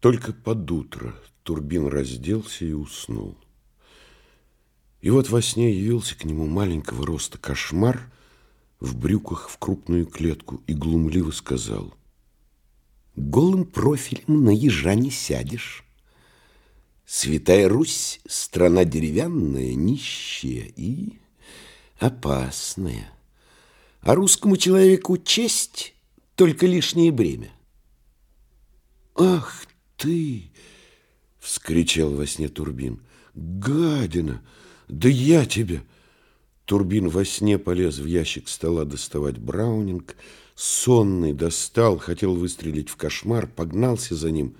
Только под утро Турбин разделся и уснул. И вот во сне явился к нему маленького роста кошмар в брюках в крупную клетку и глумливо сказал. «Голым профилем на ежа не сядешь. Святая Русь — страна деревянная, нищая и опасная. А русскому человеку честь — только лишнее бремя. «Ах ты!» — вскричал во сне Турбин. «Гадина! Да я тебя!» Турбин во сне полез в ящик стола доставать браунинг, сонный достал, хотел выстрелить в кошмар, погнался за ним,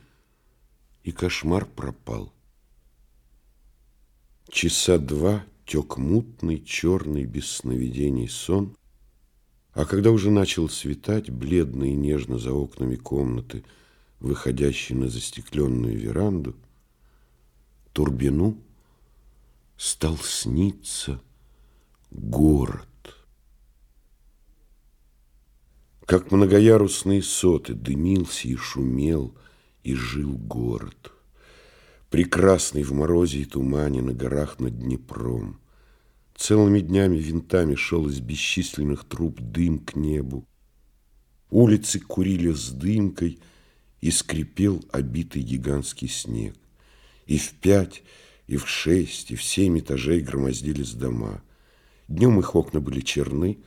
и кошмар пропал. Часа два тек мутный, черный, без сновидений сон, а когда уже начал светать, бледно и нежно за окнами комнаты, выходящей на застекленную веранду, Турбину стал сниться город. Как многоярусные соты дымился и шумел, и жил город прекрасный в морозе и тумане на горах над Днепром. Целыми днями винтами шел из бесчисленных труб дым к небу. Улицы курили с дымкой, и скрипел обитый гигантский снег. И в пять, и в шесть, и в семь этажей громоздились дома. Днем их окна были черны,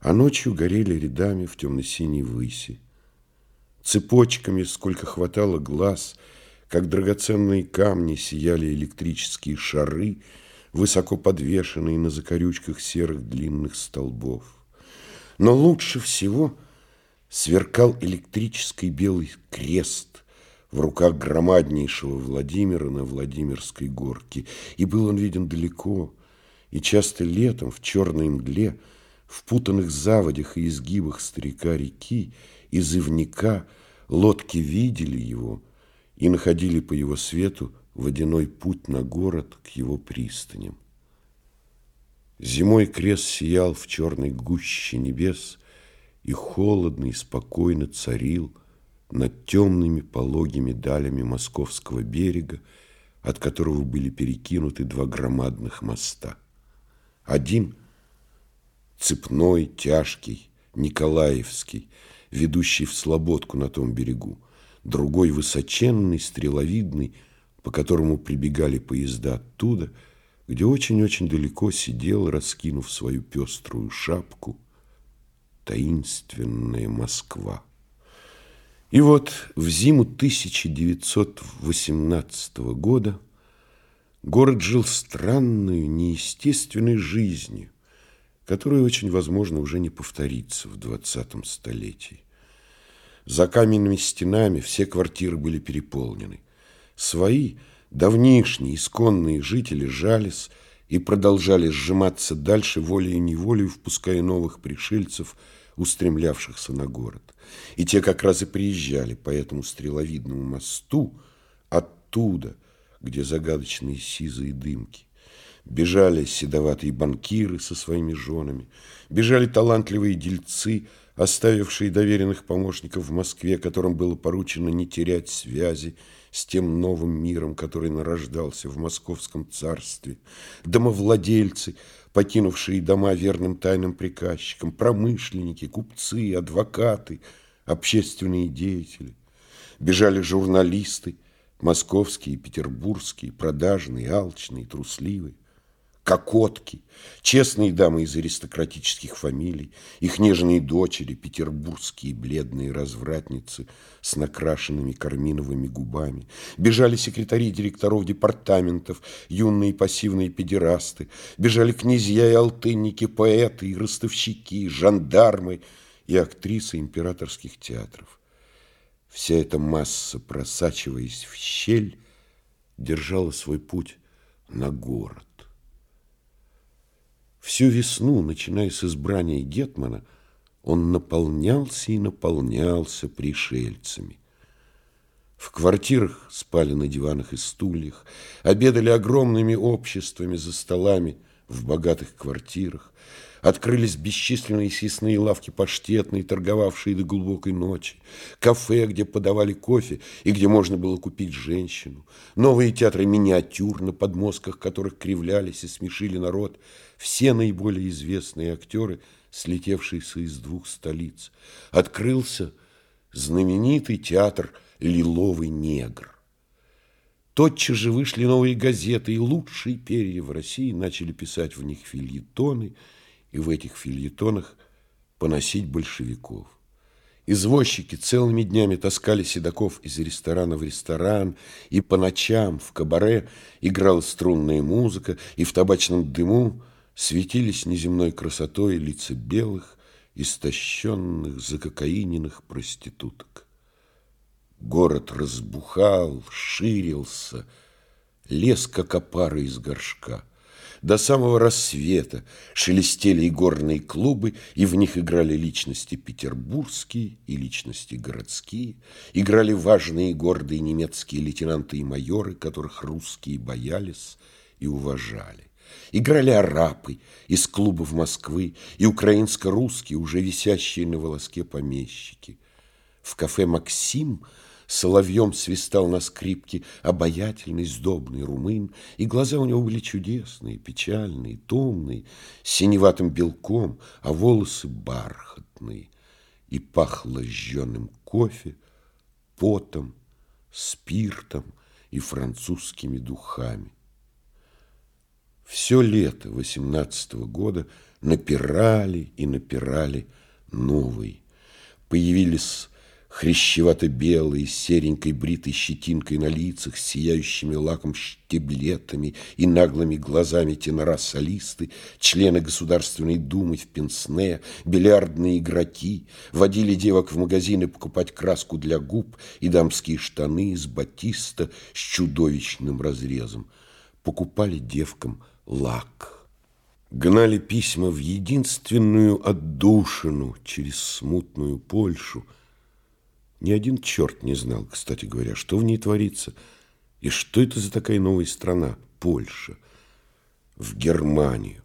а ночью горели рядами в темно-синей выси. Цепочками, сколько хватало глаз – как драгоценные камни сияли электрические шары, высоко подвешенные на закорючках серых длинных столбов. Но лучше всего сверкал электрический белый крест в руках громаднейшего Владимира на Владимирской горке. И был он виден далеко, и часто летом в черной мгле, в путанных заводях и изгибах старика реки, из ивника лодки видели его – и находили по его свету водяной путь на город к его пристаням. Зимой крест сиял в черной гуще небес и холодно и спокойно царил над темными пологими далями московского берега, от которого были перекинуты два громадных моста. Один цепной, тяжкий, Николаевский, ведущий в Слободку на том берегу, другой высоченный, стреловидный, по которому прибегали поезда оттуда, где очень-очень далеко сидел, раскинув свою пеструю шапку, таинственная Москва. И вот в зиму 1918 года город жил странной, неестественной жизнью, которая очень возможно уже не повторится в 20 столетии. За каменными стенами все квартиры были переполнены. Свои, давнишние, исконные жители жались и продолжали сжиматься дальше волей-неволей, впуская новых пришельцев, устремлявшихся на город. И те как раз и приезжали по этому стреловидному мосту оттуда, где загадочные сизые дымки. Бежали седоватые банкиры со своими женами, бежали талантливые дельцы – оставившие доверенных помощников в Москве, которым было поручено не терять связи с тем новым миром, который нарождался в московском царстве, домовладельцы, покинувшие дома верным тайным приказчикам, промышленники, купцы, адвокаты, общественные деятели. Бежали журналисты, московские, петербургские, продажные, алчные, трусливые кокотки, честные дамы из аристократических фамилий, их нежные дочери, петербургские бледные развратницы с накрашенными карминовыми губами, бежали секретари директоров департаментов, юные пассивные педерасты, бежали князья и алтынники, поэты и ростовщики, жандармы и актрисы императорских театров. Вся эта масса, просачиваясь в щель, держала свой путь на город. Всю весну, начиная с избрания Гетмана, он наполнялся и наполнялся пришельцами. В квартирах спали на диванах и стульях, обедали огромными обществами за столами в богатых квартирах, Открылись бесчисленные съестные лавки паштетные, торговавшие до глубокой ночи, кафе, где подавали кофе и где можно было купить женщину, новые театры миниатюр, на подмостках которых кривлялись и смешили народ, все наиболее известные актеры, слетевшиеся из двух столиц. Открылся знаменитый театр «Лиловый негр». Тотчас же вышли новые газеты, и лучшие перья в России начали писать в них фильетоны, и в этих фильетонах поносить большевиков. Извозчики целыми днями таскали седаков из ресторана в ресторан, и по ночам в кабаре играла струнная музыка, и в табачном дыму светились неземной красотой лица белых, истощенных, закокаиненных проституток. Город разбухал, ширился, лез, как опара из горшка. До самого рассвета шелестели и горные клубы, и в них играли личности петербургские и личности городские, играли важные и гордые немецкие лейтенанты и майоры, которых русские боялись и уважали. Играли арапы из клубов Москвы и украинско-русские, уже висящие на волоске помещики. В кафе «Максим» Соловьем свистал на скрипке обаятельный, сдобный румын, и глаза у него были чудесные, печальные, томные, с синеватым белком, а волосы бархатные, и пахло жженым кофе, потом, спиртом и французскими духами. Все лето восемнадцатого года напирали и напирали новые. Появились хрящевато-белые, с серенькой бритой щетинкой на лицах, сияющими лаком штиблетами и наглыми глазами тенора-солисты, члены Государственной Думы в Пенсне, бильярдные игроки, водили девок в магазины покупать краску для губ и дамские штаны из батиста с чудовищным разрезом. Покупали девкам лак. Гнали письма в единственную отдушину через смутную Польшу – ни один черт не знал, кстати говоря, что в ней творится, и что это за такая новая страна, Польша. В Германию,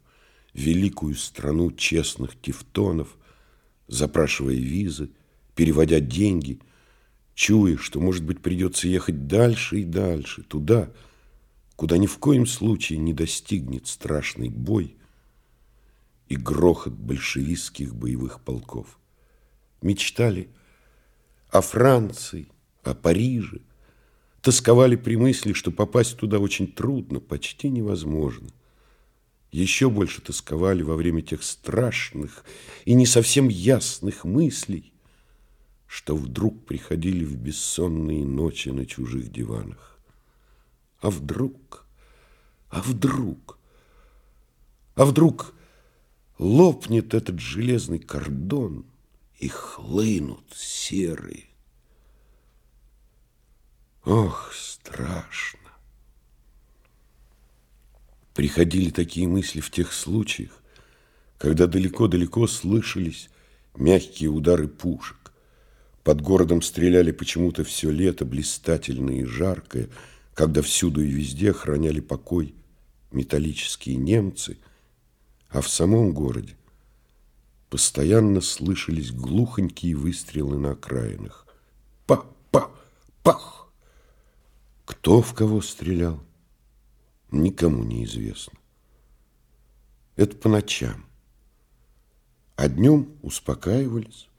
великую страну честных тевтонов, запрашивая визы, переводя деньги, чуя, что, может быть, придется ехать дальше и дальше, туда, куда ни в коем случае не достигнет страшный бой и грохот большевистских боевых полков. Мечтали – о Франции, о Париже. Тосковали при мысли, что попасть туда очень трудно, почти невозможно. Еще больше тосковали во время тех страшных и не совсем ясных мыслей, что вдруг приходили в бессонные ночи на чужих диванах. А вдруг, а вдруг, а вдруг лопнет этот железный кордон – и хлынут серые. Ох, страшно! Приходили такие мысли в тех случаях, когда далеко-далеко слышались мягкие удары пушек. Под городом стреляли почему-то все лето блистательно и жаркое, когда всюду и везде охраняли покой металлические немцы, а в самом городе Постоянно слышались глухонькие выстрелы на окраинах. Па-па-пах! Кто в кого стрелял, никому не известно. Это по ночам. А днем успокаивались,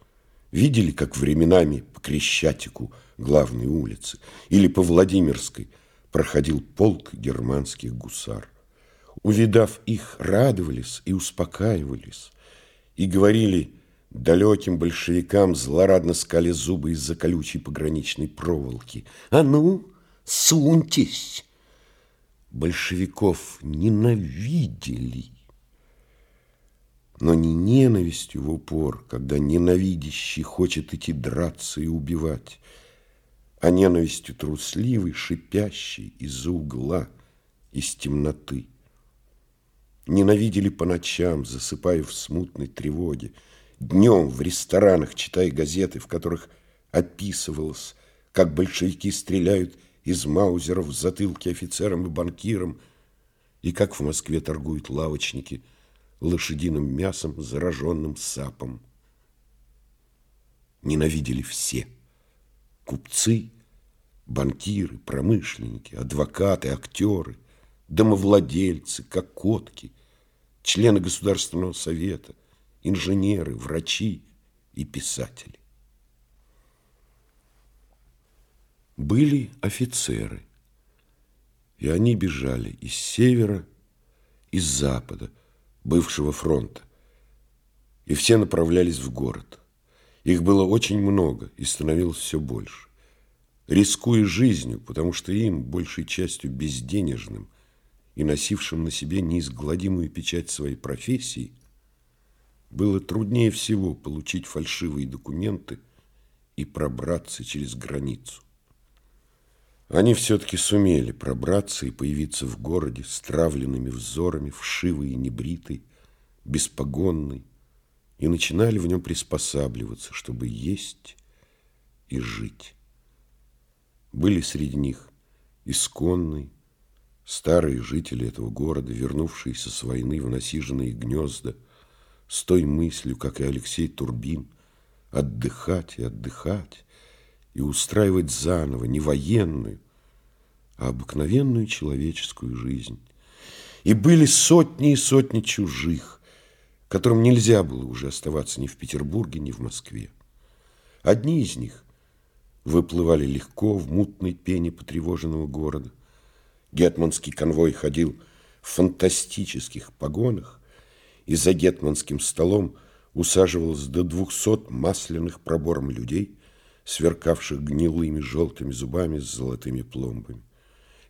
видели, как временами по Крещатику главной улицы или по Владимирской проходил полк германских гусар. Увидав их, радовались и успокаивались и говорили далеким большевикам, злорадно скали зубы из-за колючей пограничной проволоки. «А ну, суньтесь!» Большевиков ненавидели, но не ненавистью в упор, когда ненавидящий хочет идти драться и убивать, а ненавистью трусливой, шипящей из-за угла, из темноты ненавидели по ночам, засыпая в смутной тревоге, днем в ресторанах, читая газеты, в которых описывалось, как большевики стреляют из маузеров в затылки офицерам и банкирам, и как в Москве торгуют лавочники лошадиным мясом, зараженным сапом. Ненавидели все. Купцы, банкиры, промышленники, адвокаты, актеры, домовладельцы, кокотки, члены Государственного совета, инженеры, врачи и писатели. Были офицеры, и они бежали из севера, из запада, бывшего фронта, и все направлялись в город. Их было очень много и становилось все больше. Рискуя жизнью, потому что им, большей частью безденежным и носившим на себе неизгладимую печать своей профессии, было труднее всего получить фальшивые документы и пробраться через границу. Они все-таки сумели пробраться и появиться в городе с травленными взорами, вшивый и небритый, беспогонный, и начинали в нем приспосабливаться, чтобы есть и жить. Были среди них исконные, старые жители этого города, вернувшиеся с войны в насиженные гнезда, с той мыслью, как и Алексей Турбин, отдыхать и отдыхать, и устраивать заново не военную, а обыкновенную человеческую жизнь. И были сотни и сотни чужих, которым нельзя было уже оставаться ни в Петербурге, ни в Москве. Одни из них выплывали легко в мутной пене потревоженного города. Гетманский конвой ходил в фантастических погонах, и за гетманским столом усаживалось до двухсот масляных пробором людей – сверкавших гнилыми желтыми зубами с золотыми пломбами.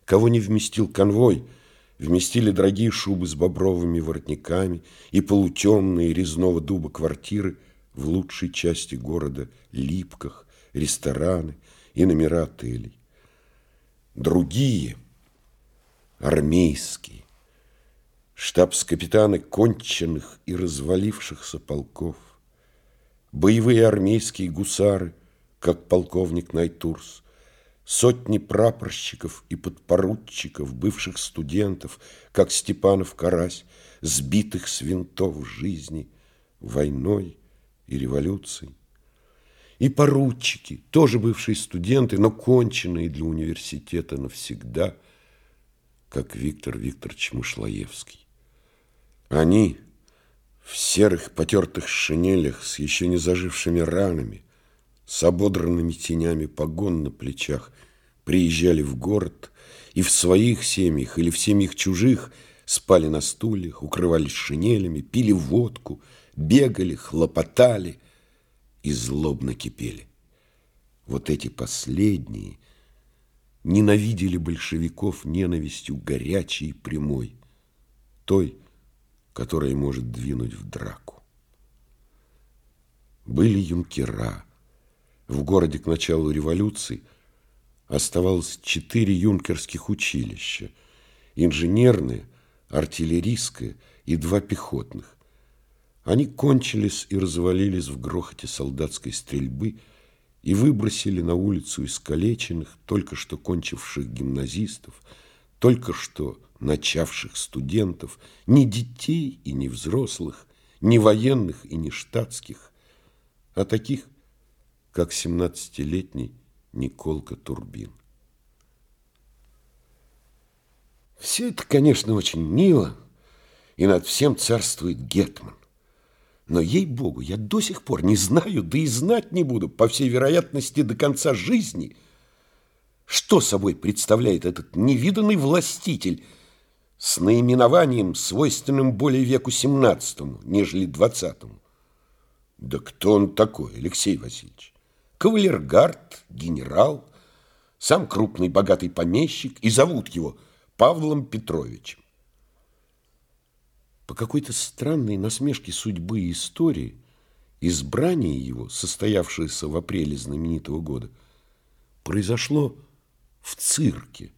Кого не вместил конвой, вместили дорогие шубы с бобровыми воротниками и полутемные резного дуба квартиры в лучшей части города Липках, рестораны и номера отелей. Другие, армейские, штабс-капитаны конченных и развалившихся полков, боевые армейские гусары – как полковник Найтурс, сотни прапорщиков и подпоручиков, бывших студентов, как Степанов Карась, сбитых с винтов жизни, войной и революцией. И поручики, тоже бывшие студенты, но конченые для университета навсегда, как Виктор Викторович Мышлоевский. Они в серых потертых шинелях с еще не зажившими ранами, с ободранными тенями погон на плечах приезжали в город и в своих семьях или в семьях чужих спали на стульях, укрывались шинелями, пили водку, бегали, хлопотали и злобно кипели. Вот эти последние ненавидели большевиков ненавистью горячей и прямой, той, которая может двинуть в драку. Были юнкера, в городе к началу революции оставалось четыре юнкерских училища, инженерное, артиллерийское и два пехотных. Они кончились и развалились в грохоте солдатской стрельбы и выбросили на улицу искалеченных, только что кончивших гимназистов, только что начавших студентов, ни детей и ни взрослых, ни военных и ни штатских, а таких – как семнадцатилетний Николка Турбин. Все это, конечно, очень мило, и над всем царствует Гетман. Но, ей-богу, я до сих пор не знаю, да и знать не буду, по всей вероятности, до конца жизни, что собой представляет этот невиданный властитель с наименованием, свойственным более веку XVII, нежели XX. Да кто он такой, Алексей Васильевич? Кавалергард, генерал, сам крупный богатый помещик, и зовут его Павлом Петровичем. По какой-то странной насмешке судьбы и истории избрание его, состоявшееся в апреле знаменитого года, произошло в цирке.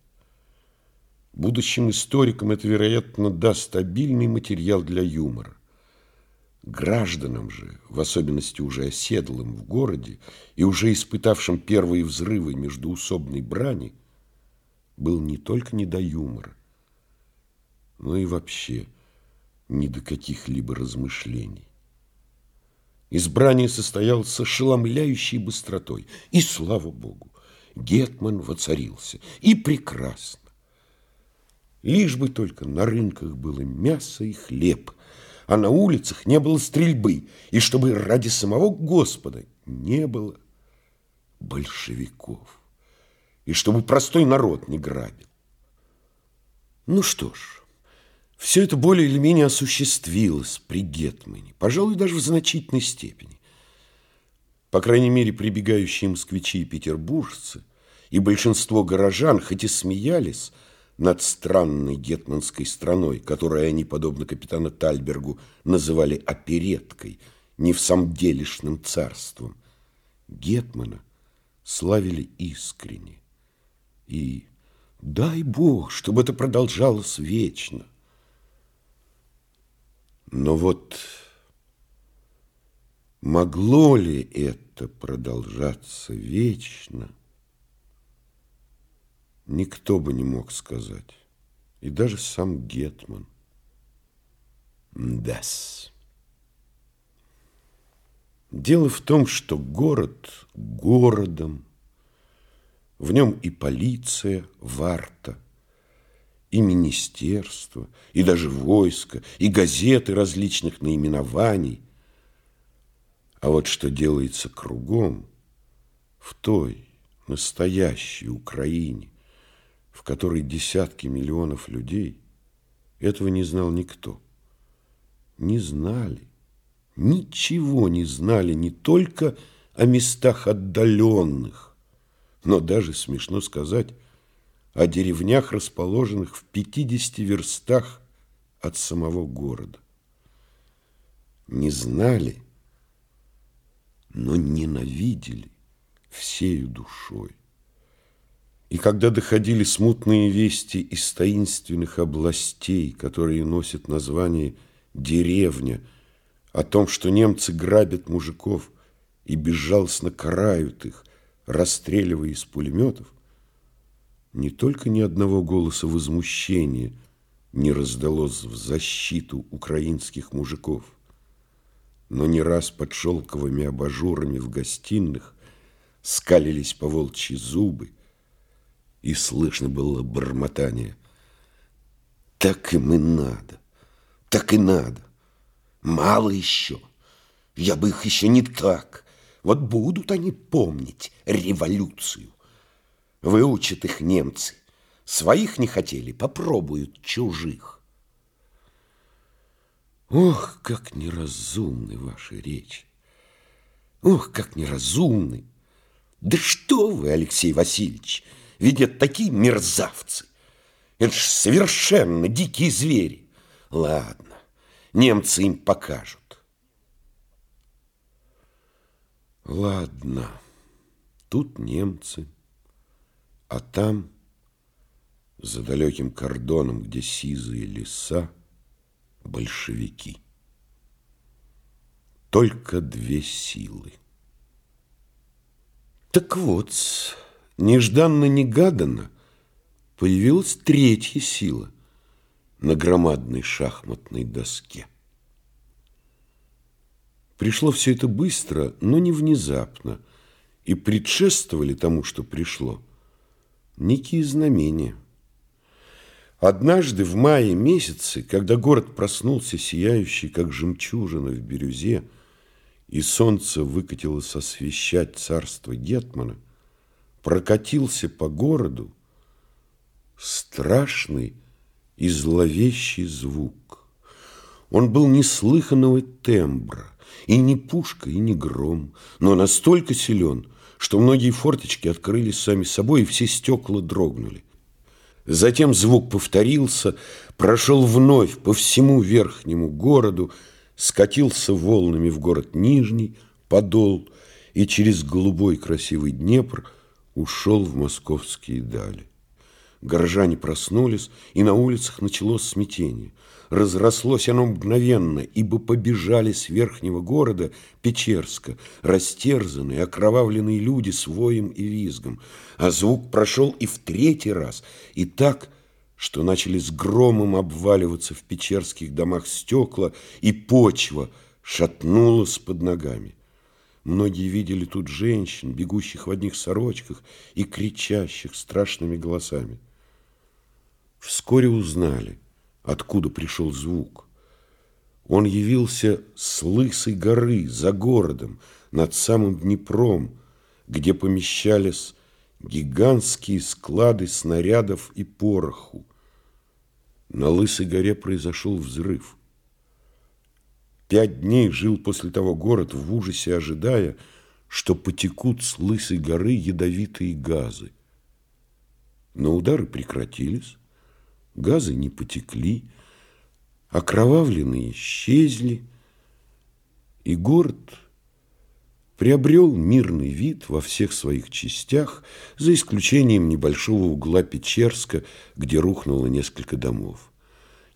Будущим историкам это, вероятно, даст обильный материал для юмора. Гражданам же, в особенности уже оседлым в городе и уже испытавшим первые взрывы междуусобной брани, был не только не до юмора, но и вообще ни до каких-либо размышлений. Избрание состоялось с ошеломляющей быстротой. И, слава Богу, Гетман воцарился. И прекрасно. Лишь бы только на рынках было мясо и хлеб, а на улицах не было стрельбы, и чтобы ради самого Господа не было большевиков, и чтобы простой народ не грабил. Ну что ж, все это более или менее осуществилось при Гетмане, пожалуй, даже в значительной степени. По крайней мере, прибегающие москвичи и петербуржцы и большинство горожан, хоть и смеялись над странной гетманской страной, которую они, подобно капитану Тальбергу, называли опереткой, не в самом делешным царством, Гетмана славили искренне. И дай Бог, чтобы это продолжалось вечно – но вот могло ли это продолжаться вечно, никто бы не мог сказать. И даже сам Гетман. Дас. Дело в том, что город городом, в нем и полиция, варта – и министерство, и даже войско, и газеты различных наименований. А вот что делается кругом, в той настоящей Украине, в которой десятки миллионов людей, этого не знал никто. Не знали, ничего не знали не только о местах отдаленных, но даже, смешно сказать, о деревнях, расположенных в 50 верстах от самого города. Не знали, но ненавидели всею душой. И когда доходили смутные вести из таинственных областей, которые носят название «деревня», о том, что немцы грабят мужиков и безжалостно карают их, расстреливая из пулеметов, не только ни одного голоса возмущения не раздалось в защиту украинских мужиков, но не раз под шелковыми абажурами в гостиных скалились по волчьи зубы, и слышно было бормотание. Так им и надо, так и надо. Мало еще. Я бы их еще не так. Вот будут они помнить революцию. Выучат их немцы. Своих не хотели, попробуют чужих. Ох, как неразумны ваши речи! Ох, как неразумны! Да что вы, Алексей Васильевич, это такие мерзавцы! Это ж совершенно дикие звери. Ладно, немцы им покажут. Ладно, тут немцы. А там, за далеким кордоном, где сизые леса, большевики. Только две силы. Так вот, нежданно-негаданно появилась третья сила на громадной шахматной доске. Пришло все это быстро, но не внезапно, и предшествовали тому, что пришло – некие знамения. Однажды в мае месяце, когда город проснулся сияющий, как жемчужина в бирюзе, и солнце выкатилось освещать царство Гетмана, прокатился по городу страшный и зловещий звук. Он был неслыханного тембра, и не пушка, и не гром, но настолько силен, что многие форточки открылись сами собой, и все стекла дрогнули. Затем звук повторился, прошел вновь по всему верхнему городу, скатился волнами в город Нижний, Подол, и через голубой красивый Днепр ушел в московские дали. Горожане проснулись, и на улицах началось смятение – разрослось оно мгновенно, ибо побежали с верхнего города Печерска растерзанные, окровавленные люди с воем и визгом, а звук прошел и в третий раз, и так, что начали с громом обваливаться в печерских домах стекла, и почва шатнулась под ногами. Многие видели тут женщин, бегущих в одних сорочках и кричащих страшными голосами. Вскоре узнали, откуда пришел звук. Он явился с Лысой горы, за городом, над самым Днепром, где помещались гигантские склады снарядов и пороху. На Лысой горе произошел взрыв. Пять дней жил после того город в ужасе, ожидая, что потекут с Лысой горы ядовитые газы. Но удары прекратились, газы не потекли, окровавленные исчезли, и город приобрел мирный вид во всех своих частях, за исключением небольшого угла Печерска, где рухнуло несколько домов.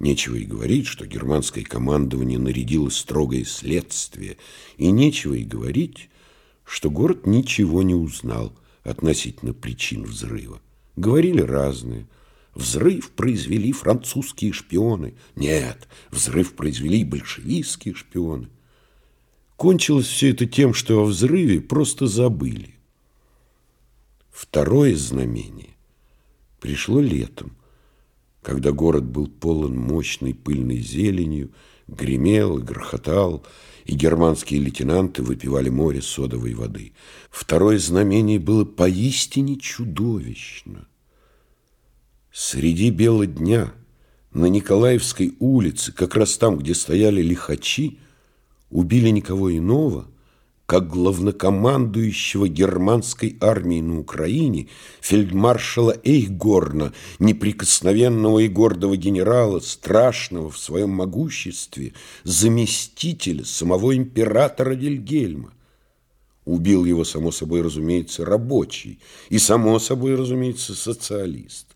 Нечего и говорить, что германское командование нарядило строгое следствие, и нечего и говорить, что город ничего не узнал относительно причин взрыва. Говорили разные. Взрыв произвели французские шпионы. Нет, взрыв произвели большевистские шпионы. Кончилось все это тем, что о взрыве просто забыли. Второе знамение пришло летом, когда город был полон мощной пыльной зеленью, гремел и грохотал, и германские лейтенанты выпивали море содовой воды. Второе знамение было поистине чудовищно. Среди бела дня на Николаевской улице, как раз там, где стояли лихачи, убили никого иного, как главнокомандующего германской армией на Украине, фельдмаршала Эйхгорна, неприкосновенного и гордого генерала, страшного в своем могуществе, заместителя самого императора Вильгельма. Убил его, само собой разумеется, рабочий и, само собой разумеется, социалист.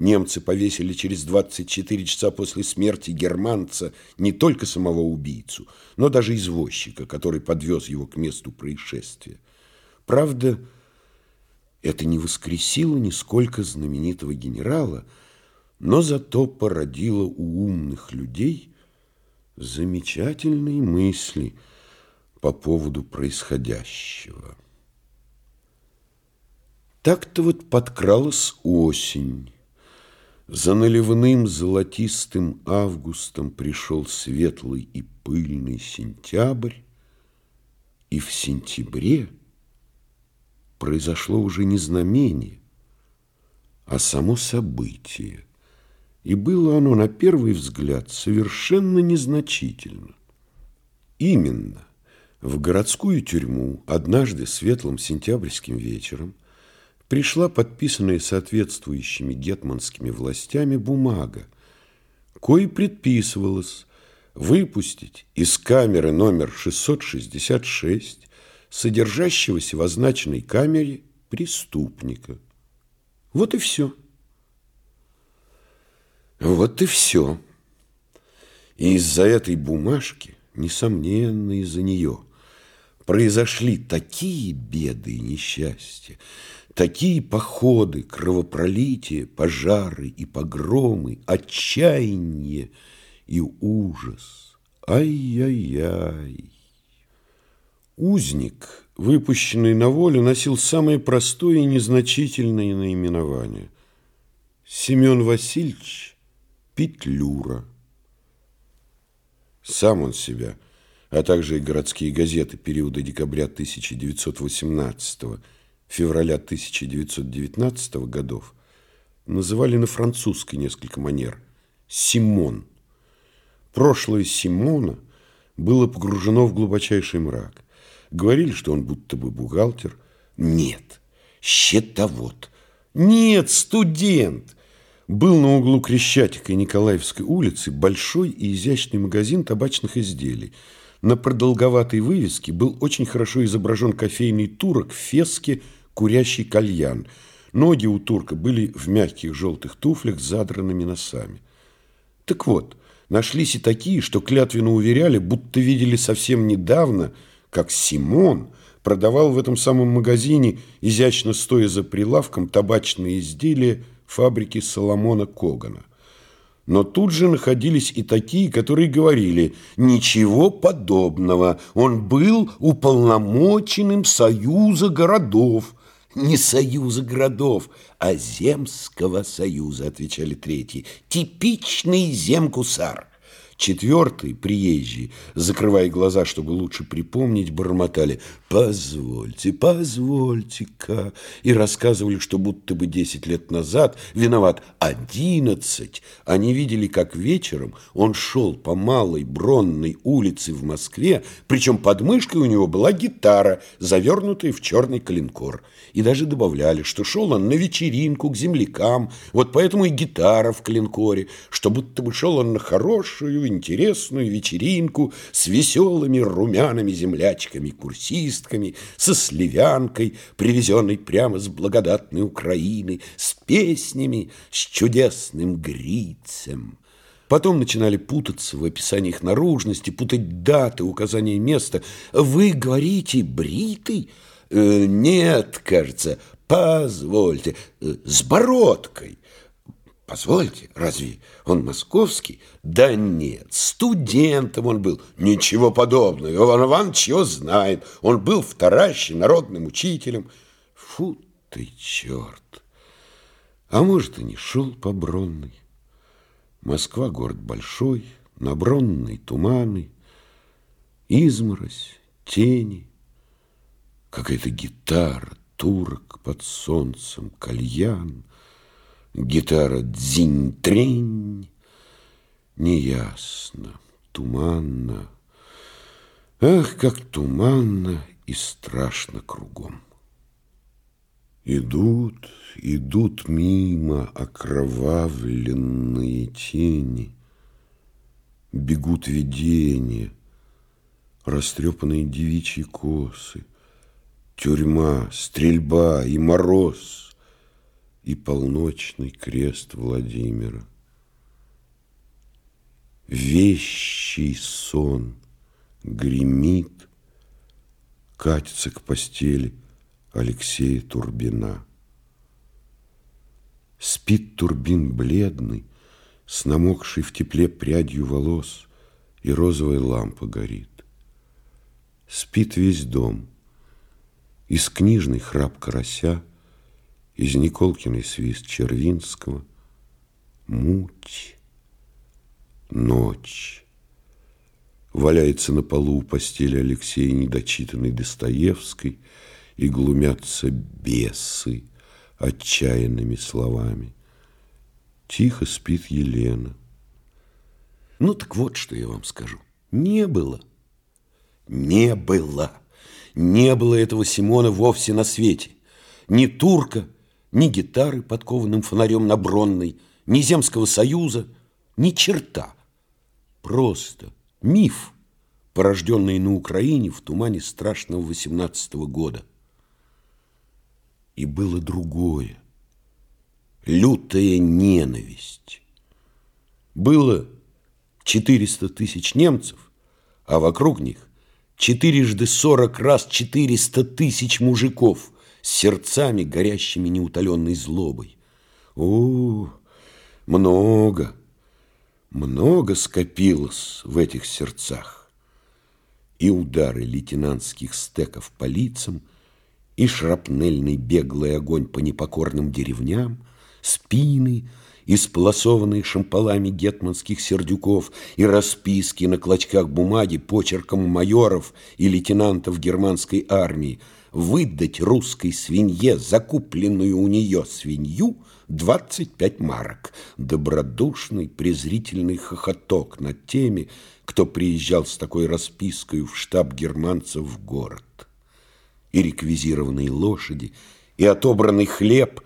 Немцы повесили через 24 часа после смерти германца не только самого убийцу, но даже извозчика, который подвез его к месту происшествия. Правда, это не воскресило нисколько знаменитого генерала, но зато породило у умных людей замечательные мысли по поводу происходящего. Так-то вот подкралась осень. За наливным золотистым августом пришел светлый и пыльный сентябрь, и в сентябре произошло уже не знамение, а само событие, и было оно на первый взгляд совершенно незначительно. Именно в городскую тюрьму однажды светлым сентябрьским вечером пришла подписанная соответствующими гетманскими властями бумага, кое предписывалось выпустить из камеры номер 666 содержащегося в означенной камере преступника. Вот и все. Вот и все. И из-за этой бумажки, несомненно, из-за нее, произошли такие беды и несчастья, Такие походы, кровопролитие, пожары и погромы, отчаяние и ужас. Ай-яй-яй. Узник, выпущенный на волю, носил самое простое и незначительное наименование. Семен Васильевич Петлюра. Сам он себя, а также и городские газеты периода декабря 1918 года, февраля 1919 годов называли на французской несколько манер «Симон». Прошлое Симона было погружено в глубочайший мрак. Говорили, что он будто бы бухгалтер. Нет, счетовод. Нет, студент. Был на углу Крещатика и Николаевской улицы большой и изящный магазин табачных изделий – на продолговатой вывеске был очень хорошо изображен кофейный турок в феске курящий кальян. Ноги у турка были в мягких желтых туфлях с задранными носами. Так вот, нашлись и такие, что клятвенно уверяли, будто видели совсем недавно, как Симон продавал в этом самом магазине, изящно стоя за прилавком, табачные изделия фабрики Соломона Когана – Но тут же находились и такие, которые говорили, ничего подобного, он был уполномоченным Союза городов. Не Союза городов, а Земского Союза, отвечали третьи. Типичный земкусар. Четвертый, приезжий, закрывая глаза, чтобы лучше припомнить, бормотали «Позвольте, позвольте-ка» и рассказывали, что будто бы десять лет назад виноват одиннадцать. Они видели, как вечером он шел по малой бронной улице в Москве, причем под мышкой у него была гитара, завернутая в черный коленкор. И даже добавляли, что шел он на вечеринку к землякам, вот поэтому и гитара в коленкоре, что будто бы шел он на хорошую интересную вечеринку с веселыми румяными землячками-курсистками, со сливянкой, привезенной прямо с благодатной Украины, с песнями, с чудесным грицем. Потом начинали путаться в описаниях наружности, путать даты, указания места. «Вы говорите, бритый?» э, «Нет, кажется, позвольте, э, с бородкой». Позвольте, разве он московский? Да нет, студентом он был. Ничего подобного. Иван Иванович его знает. Он был в Тараще народным учителем. Фу ты, черт! А может, и не шел по Бронной. Москва город большой, на Бронной туманы, изморозь, тени, какая-то гитара, турок под солнцем, кальян — Гитара дзинь-трень. Неясно, туманно. Ах, как туманно и страшно кругом. Идут, идут мимо окровавленные тени, Бегут видения, растрепанные девичьи косы, Тюрьма, стрельба и мороз — и полночный крест Владимира. Вещий сон гремит, катится к постели Алексея Турбина. Спит Турбин бледный, с намокшей в тепле прядью волос, и розовая лампа горит. Спит весь дом, из книжной храп карася — из Николкиной свист Червинского, муть, ночь. Валяется на полу у постели Алексея недочитанной Достоевской, и глумятся бесы отчаянными словами. Тихо спит Елена. Ну так вот, что я вам скажу. Не было. Не было. Не было этого Симона вовсе на свете. Ни турка, ни гитары под кованым фонарем на Бронной, ни Земского союза, ни черта. Просто миф, порожденный на Украине в тумане страшного восемнадцатого года. И было другое, лютая ненависть. Было 400 тысяч немцев, а вокруг них четырежды сорок раз 400 тысяч мужиков – с сердцами, горящими неутоленной злобой. О, много, много скопилось в этих сердцах. И удары лейтенантских стеков по лицам, и шрапнельный беглый огонь по непокорным деревням, спины, исполосованные шампалами гетманских сердюков и расписки на клочках бумаги почерком майоров и лейтенантов германской армии – выдать русской свинье закупленную у нее свинью 25 марок. Добродушный, презрительный хохоток над теми, кто приезжал с такой распиской в штаб германцев в город. И реквизированные лошади, и отобранный хлеб,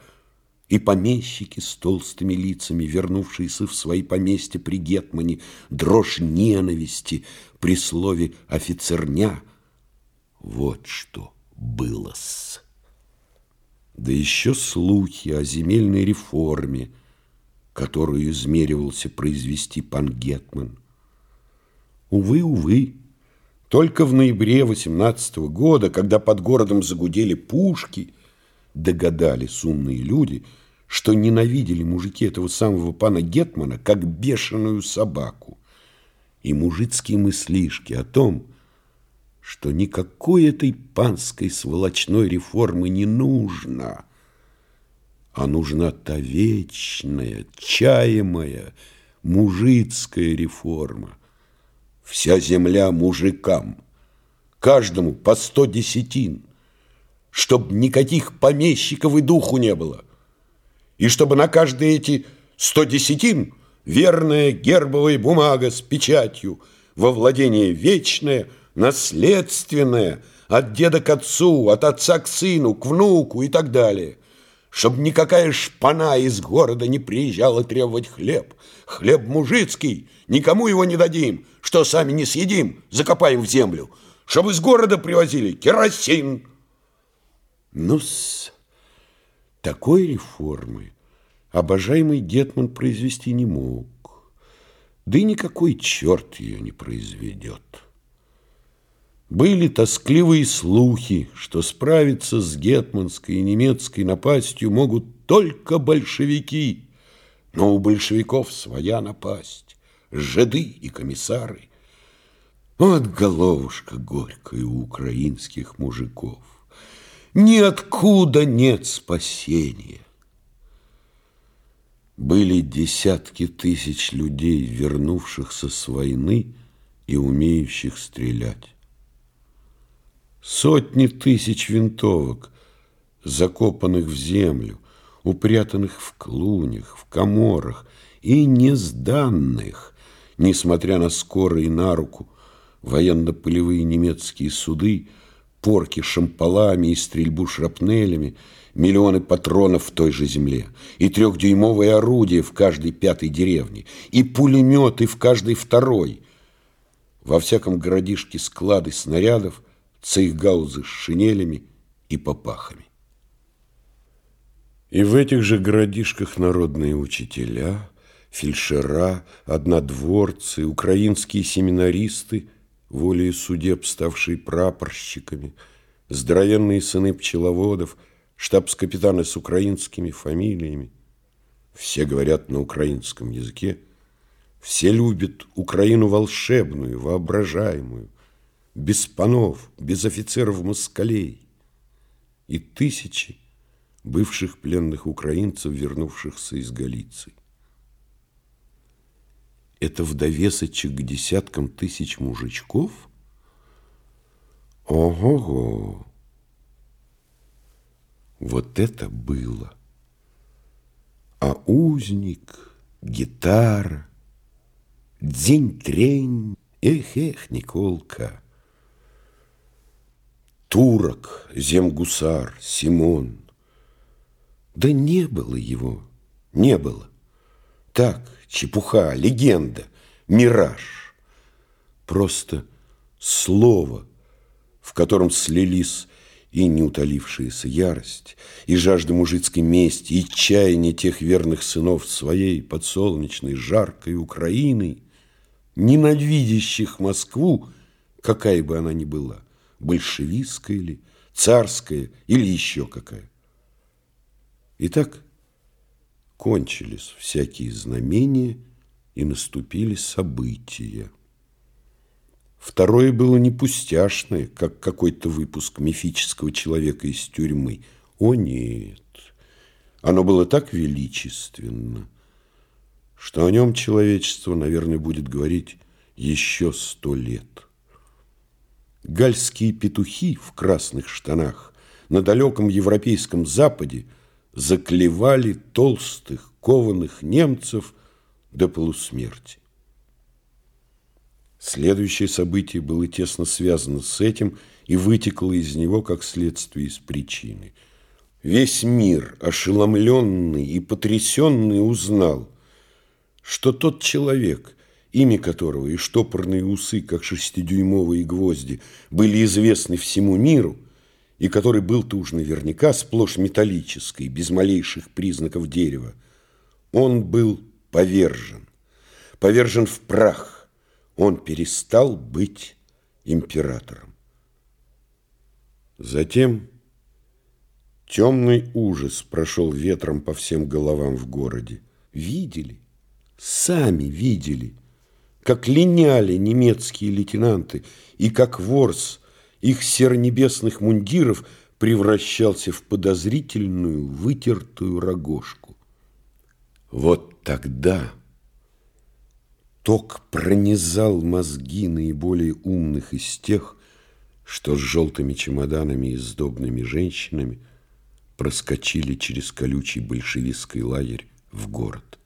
и помещики с толстыми лицами, вернувшиеся в свои поместья при Гетмане, дрожь ненависти при слове «офицерня». Вот что было-с. Да еще слухи о земельной реформе, которую измеривался произвести пан Гетман. Увы, увы, только в ноябре 18 -го года, когда под городом загудели пушки, догадались умные люди, что ненавидели мужики этого самого пана Гетмана как бешеную собаку. И мужицкие мыслишки о том, что никакой этой панской сволочной реформы не нужно, а нужна та вечная, чаемая, мужицкая реформа. Вся земля мужикам, каждому по сто десятин, чтоб никаких помещиков и духу не было – и чтобы на каждые эти сто десятин верная гербовая бумага с печатью во владение вечное, наследственное, от деда к отцу, от отца к сыну, к внуку и так далее. Чтобы никакая шпана из города не приезжала требовать хлеб. Хлеб мужицкий, никому его не дадим. Что сами не съедим, закопаем в землю. Чтобы из города привозили керосин. Ну-с... Такой реформы обожаемый Гетман произвести не мог, да и никакой черт ее не произведет. Были тоскливые слухи, что справиться с гетманской и немецкой напастью могут только большевики, но у большевиков своя напасть, жиды и комиссары. Вот головушка горькая у украинских мужиков. Ниоткуда нет спасения. Были десятки тысяч людей, вернувшихся с войны и умеющих стрелять. Сотни тысяч винтовок, закопанных в землю, упрятанных в клунях, в коморах и не сданных, несмотря на скорые на руку военно-полевые немецкие суды, порки шампалами и стрельбу шрапнелями, миллионы патронов в той же земле, и трехдюймовые орудия в каждой пятой деревне, и пулеметы в каждой второй. Во всяком городишке склады снарядов, цейхгаузы с шинелями и попахами. И в этих же городишках народные учителя, фельдшера, однодворцы, украинские семинаристы – волею судеб ставшие прапорщиками, здоровенные сыны пчеловодов, штабс-капитаны с украинскими фамилиями. Все говорят на украинском языке, все любят Украину волшебную, воображаемую, без панов, без офицеров-москалей. И тысячи бывших пленных украинцев, вернувшихся из Галиции. Это в довесочек к десяткам тысяч мужичков? Ого-го! Вот это было! А узник, гитара, день-трень, эх-эх, Николка. Турок, земгусар, Симон. Да не было его, не было. Так, чепуха, легенда, мираж. Просто слово, в котором слились и неутолившаяся ярость, и жажда мужицкой мести, и чаяние тех верных сынов своей подсолнечной, жаркой Украины, ненавидящих Москву, какая бы она ни была, большевистская или царская или еще какая. Итак, кончились всякие знамения и наступили события. Второе было не пустяшное, как какой-то выпуск мифического человека из тюрьмы. О нет, оно было так величественно, что о нем человечество, наверное, будет говорить еще сто лет. Гальские петухи в красных штанах на далеком европейском западе – заклевали толстых, кованых немцев до полусмерти. Следующее событие было тесно связано с этим и вытекло из него как следствие из причины. Весь мир, ошеломленный и потрясенный, узнал, что тот человек, имя которого и штопорные усы, как шестидюймовые гвозди, были известны всему миру, и который был-то уж наверняка сплошь металлический, без малейших признаков дерева, он был повержен, повержен в прах. Он перестал быть императором. Затем Темный ужас прошел ветром по всем головам в городе. Видели, сами видели, как линяли немецкие лейтенанты и как ворс их сернебесных мундиров превращался в подозрительную вытертую рогожку. Вот тогда ток пронизал мозги наиболее умных из тех, что с желтыми чемоданами и сдобными женщинами проскочили через колючий большевистский лагерь в город.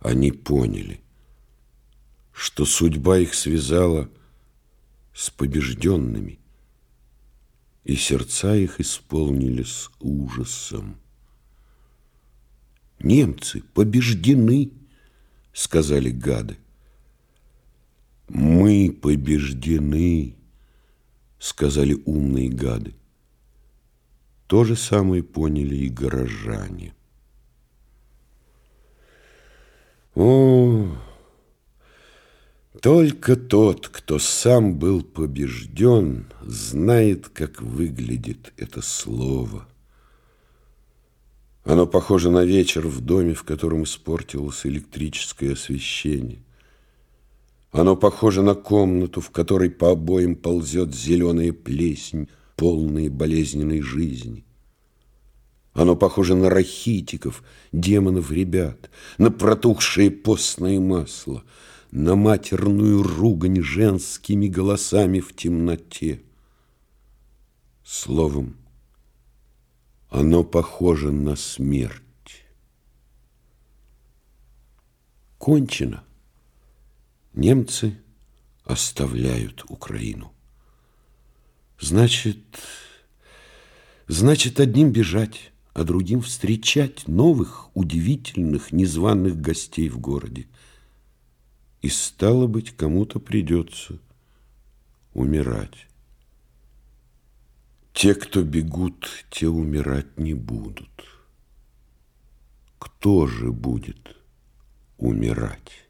Они поняли, что судьба их связала с побежденными, и сердца их исполнились ужасом. «Немцы побеждены!» — сказали гады. «Мы побеждены», — сказали умные гады. То же самое поняли и горожане. О, только тот, кто сам был побежден, знает, как выглядит это слово. Оно похоже на вечер в доме, в котором испортилось электрическое освещение. Оно похоже на комнату, в которой по обоим ползет зеленая плесень, полные болезненной жизни. Оно похоже на рахитиков, демонов ребят, на протухшее постное масло, на матерную ругань женскими голосами в темноте. Словом, оно похоже на смерть. Кончено немцы оставляют Украину. Значит, значит, одним бежать, а другим встречать новых, удивительных, незваных гостей в городе. И стало быть, кому-то придется умирать. Те, кто бегут, те умирать не будут. Кто же будет умирать?